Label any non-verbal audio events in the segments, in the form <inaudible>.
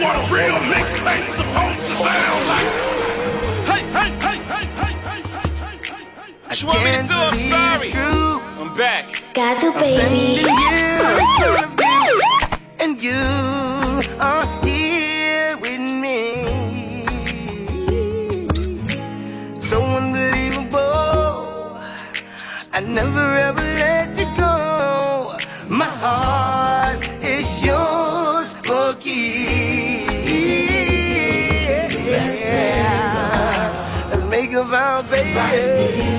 what a real mixtape's supposed to sound like. Hey, hey, hey, hey, hey, hey, hey, hey, hey. I'm sorry. Back. Got the baby. I'm you, and you are here with me. So unbelievable. I never. right.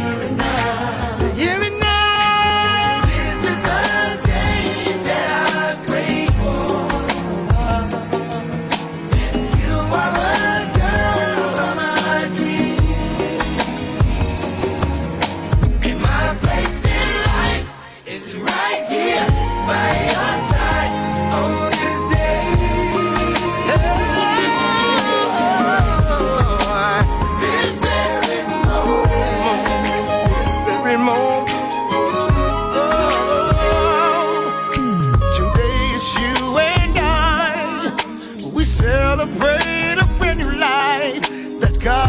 To pray a brand new life that God.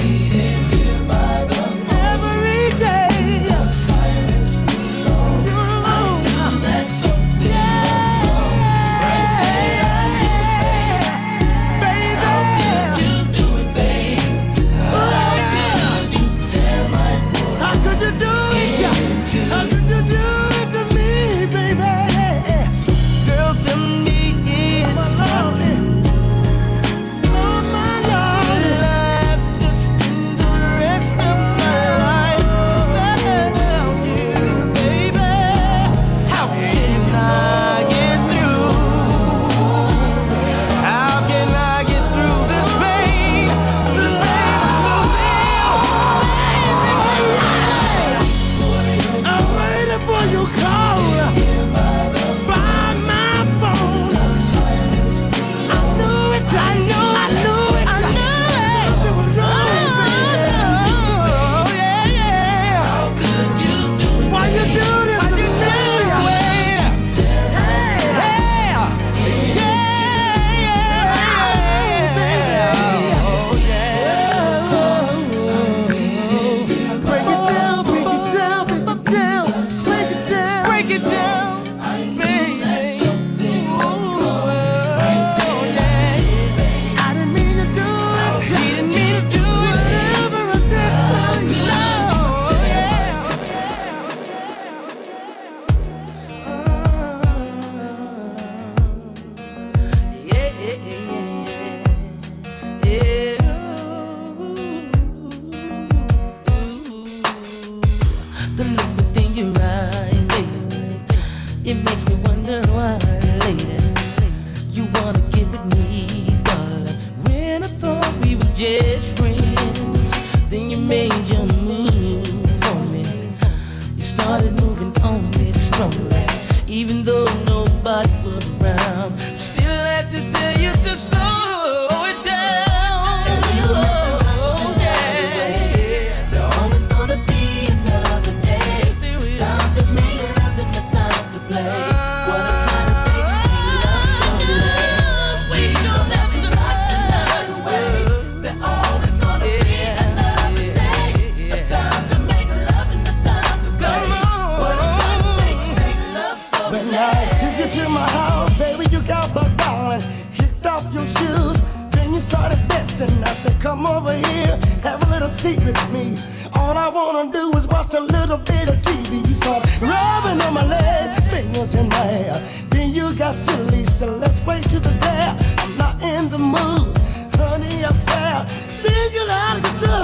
secret me. All I wanna do is watch a little bit of TV. You start rubbing on my legs, fingers in my hair. Then you got silly, so let's wait till the day. I'm not in the mood, honey, I swear. Think you're out of control.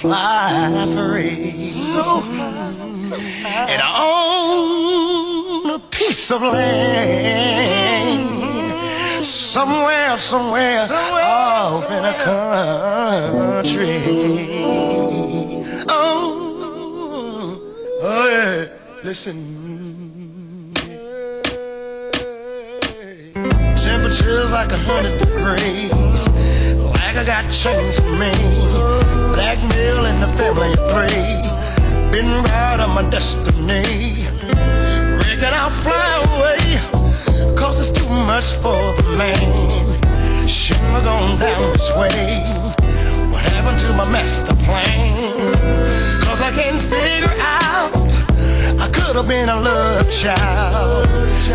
fly free. So high, so high. And I own a piece of land somewhere, somewhere, somewhere off somewhere. in a country. Oh, oh yeah. Listen. Temperatures like a hundred degrees. Tiger got chains for me. Blackmail in the family tree. Been right on my destiny. Reckon I'll fly away. Cause it's too much for the man. Shimmer gone down this way. What happened to my master plan? Cause I can't figure out. I could have been a love child.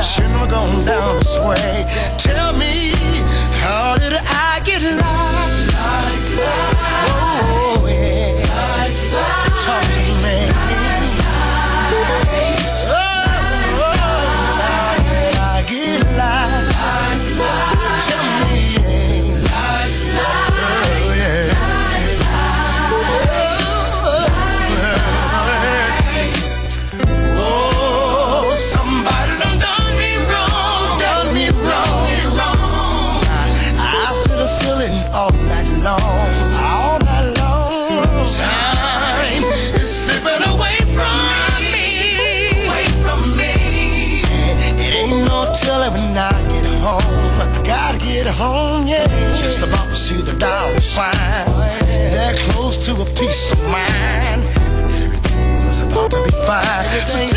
Shouldn't have gone down this way. Tell me, how did I get lost? love. signs. They're close to a peace of mind. Everything was about to be fine. So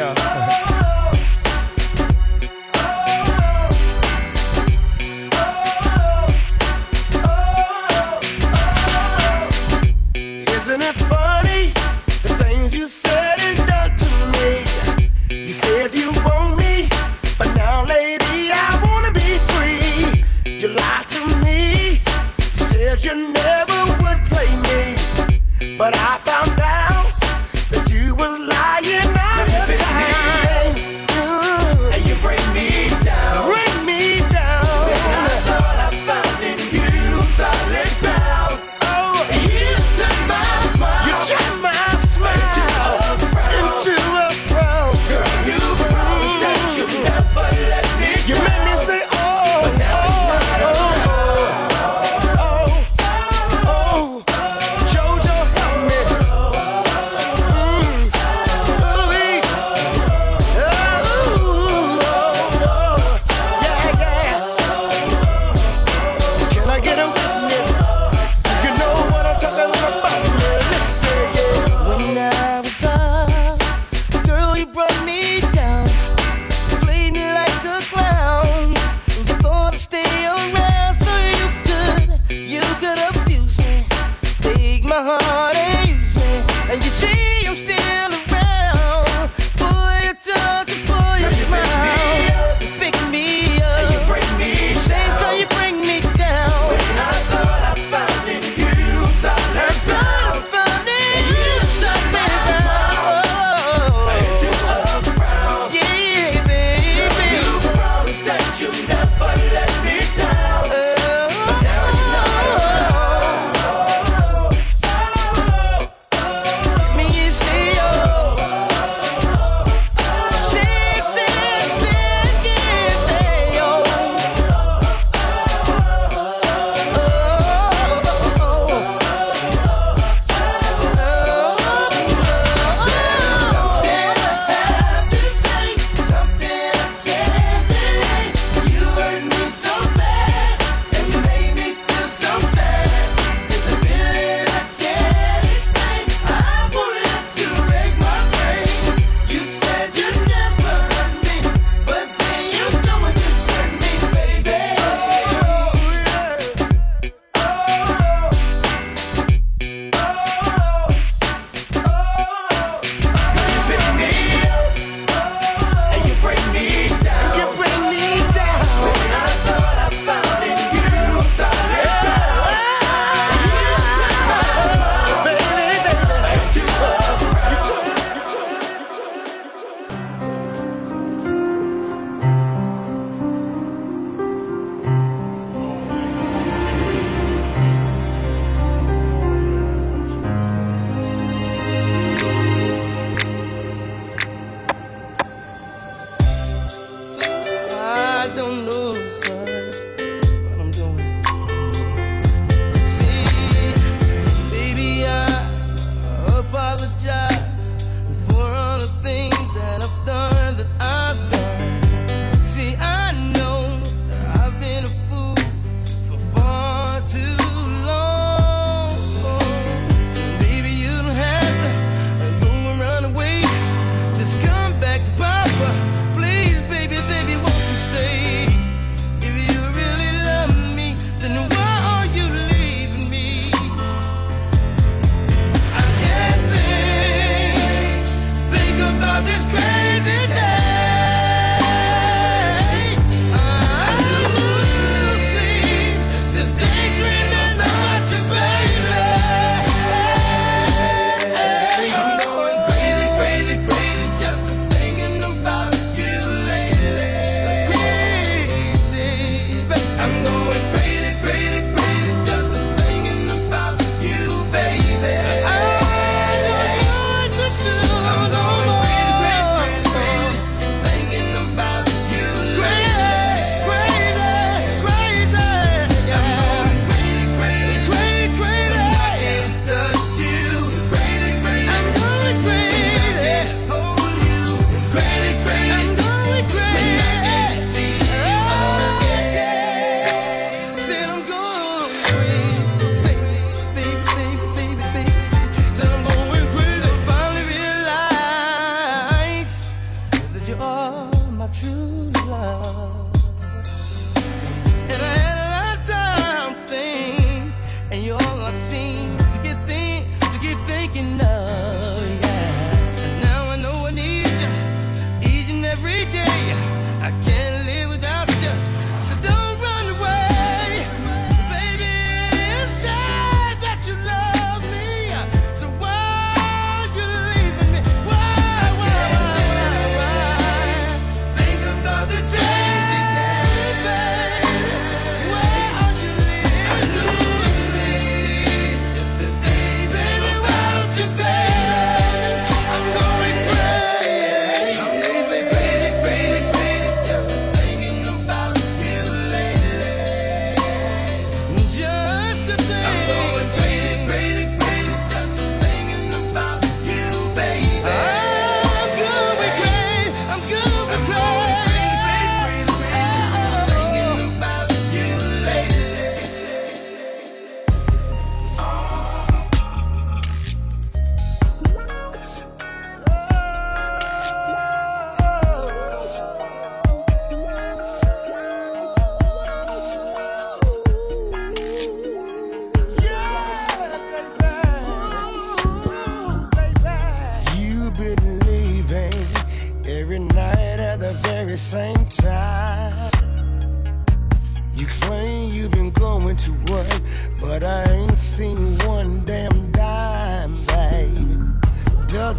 Yeah. <laughs>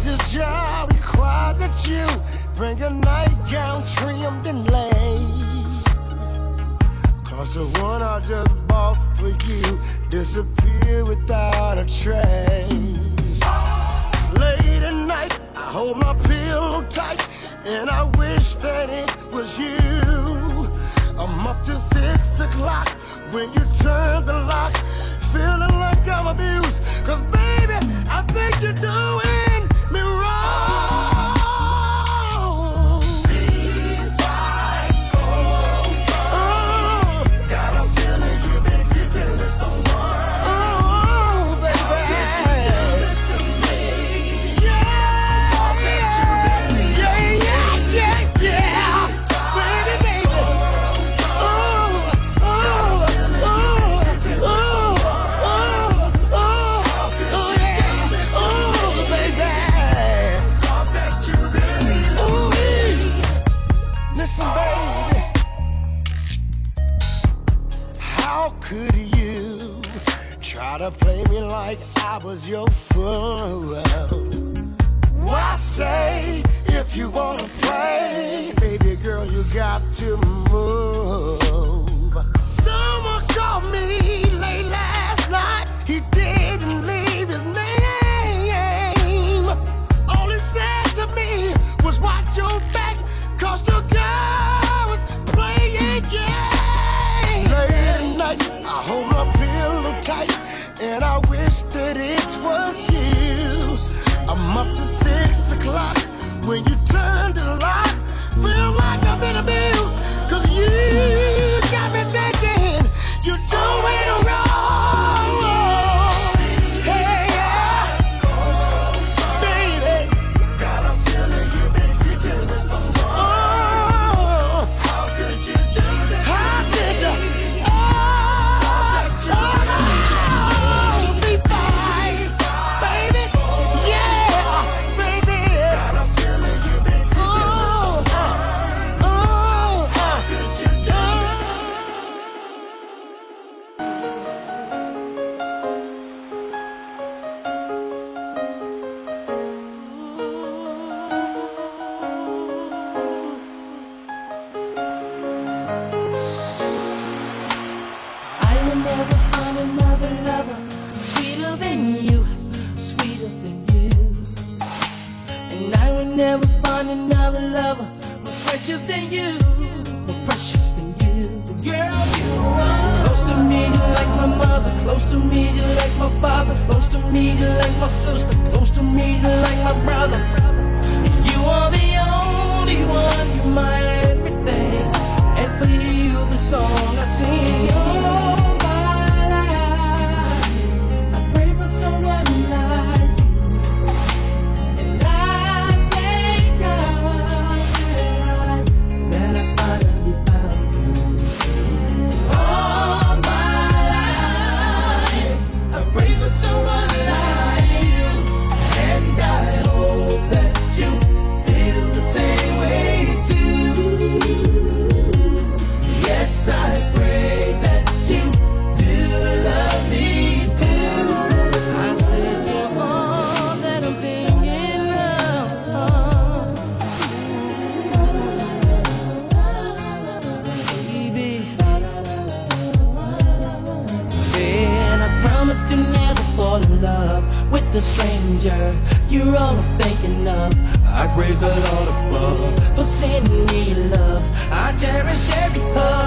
this required that you bring a nightgown trimmed in lace. Cause the one I just bought for you disappeared without a trace. Late at night, I hold my pillow tight, and I wish that it was you. I'm up to six o'clock when you turn the lock, feeling like I'm abused. Cause baby, I think you're doing. was your funeral. Why stay if you wanna play? Baby girl, you got to move. never find another lover more precious than you, more precious than you. The girl you are. Close to me, you like my mother. Close to me, you like my father. Close to me, you like my sister. Close to me, you like my brother. And you are the only one. You're my everything, and for you the song. giving me love. I cherish every hug.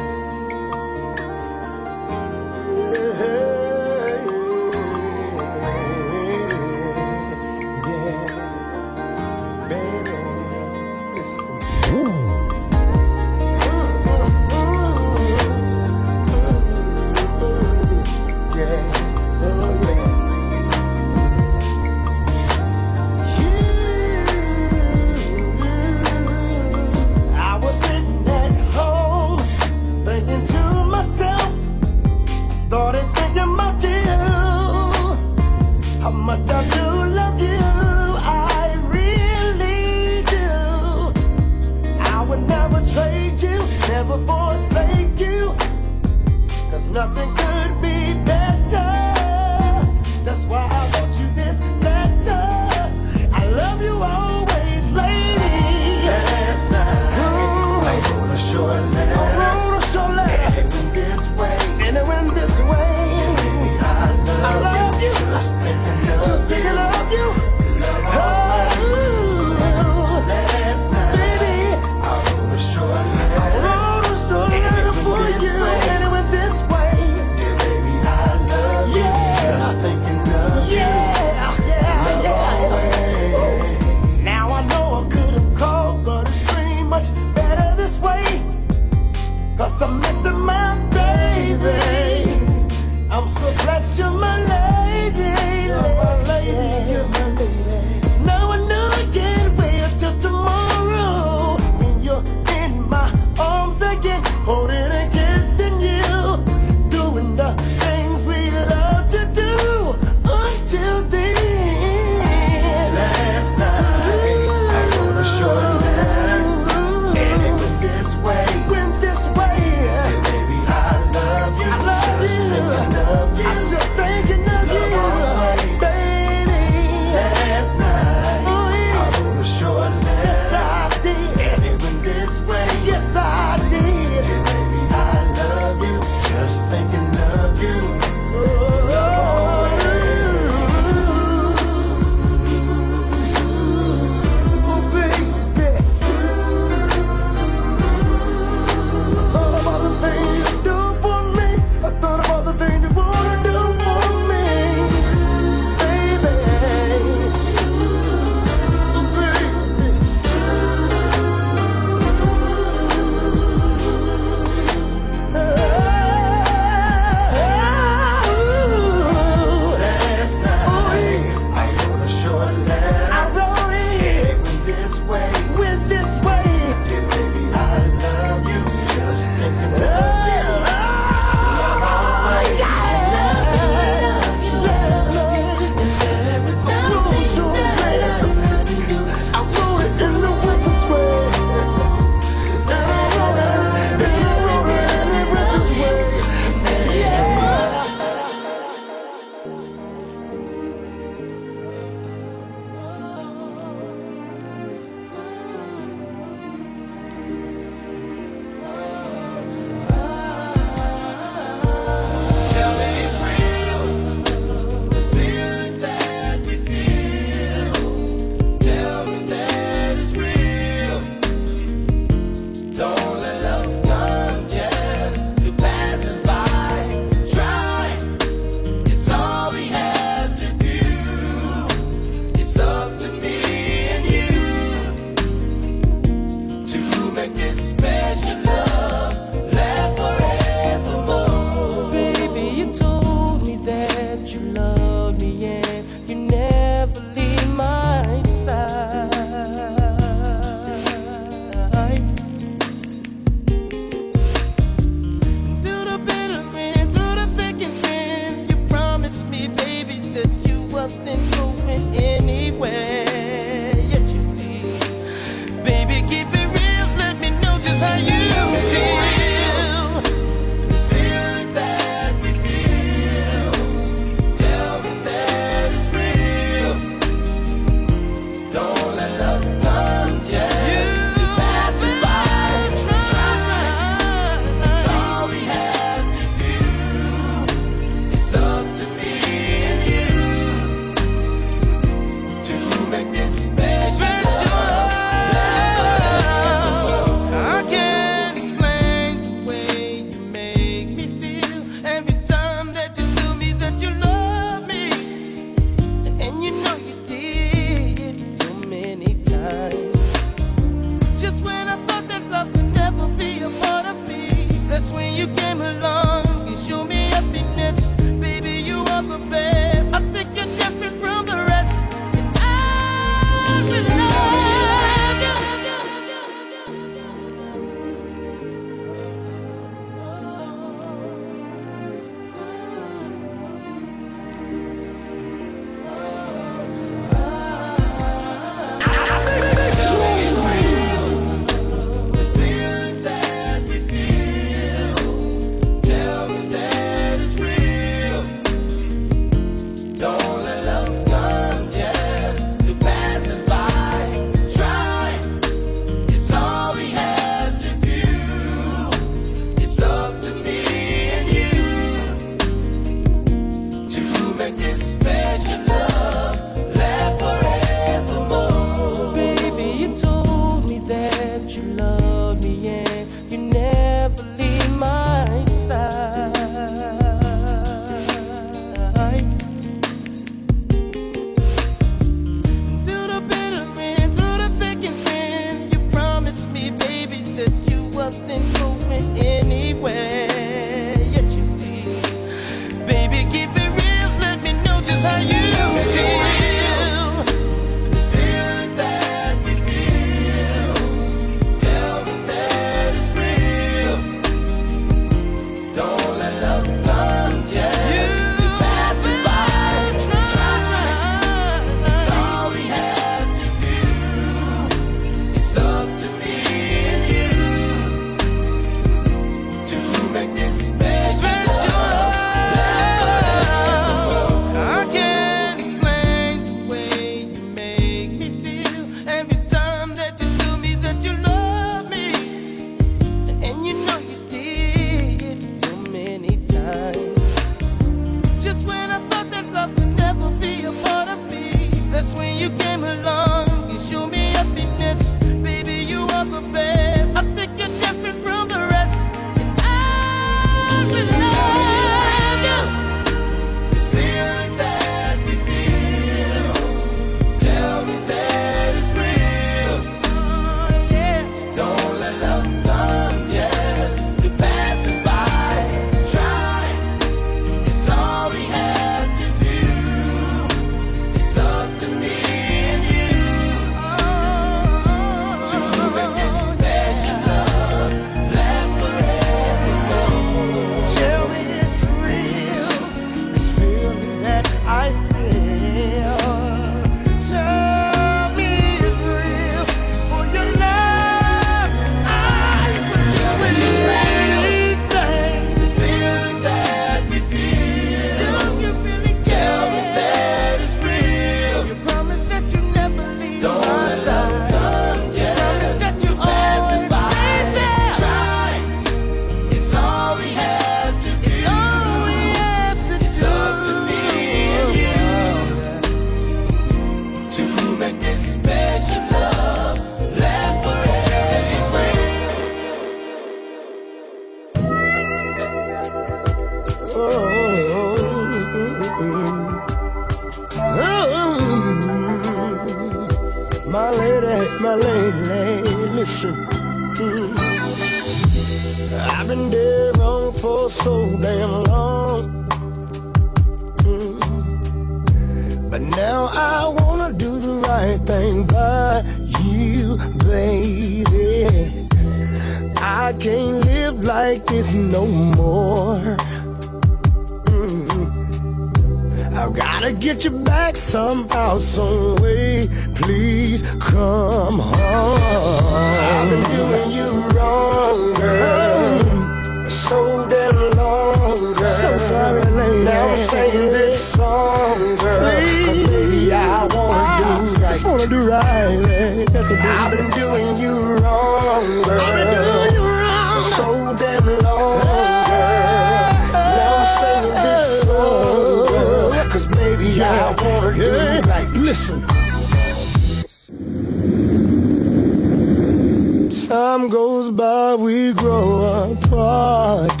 time goes by, we grow apart.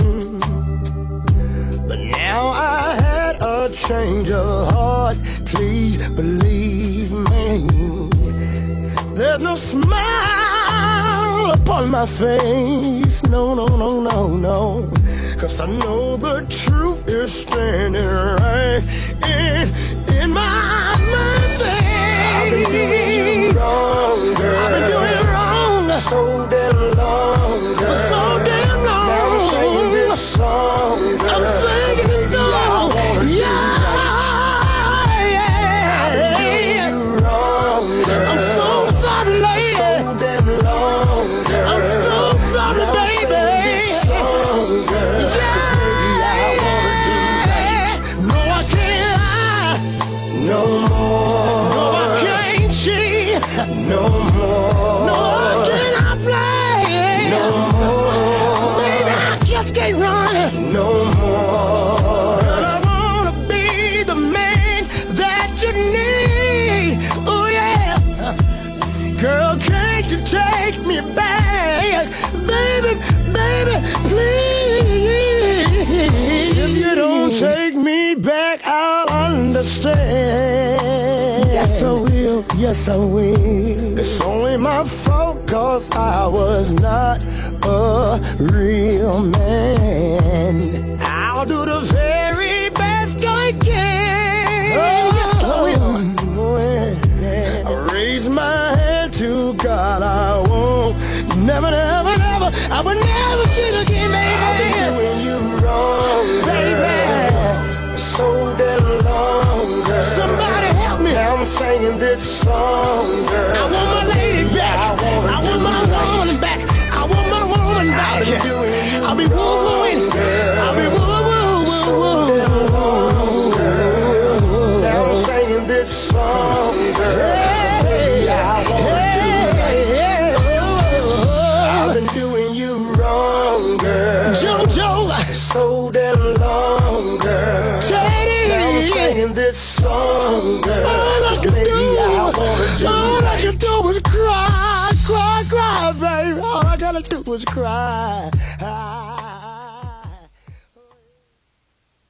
Mm. But now I had a change of heart. Please believe me. There's no smile upon my face. No, no, no, no, no. Cause I know the truth is standing right in, in my face. I've been doing you wrong, girl. For so damn long. For so damn long. Now I'm singing this song. I'm singing myself, yes I will. It's only my fault cause I was not a real man. I'll do the very best I can. Oh, yes I will. Oh, I raise my hand to God, I won't. Never, never, never, I will never cheat again, baby. I'll be doing you wrong, baby. singing this song. Girl. I want my lady back. I want, I want my would cry.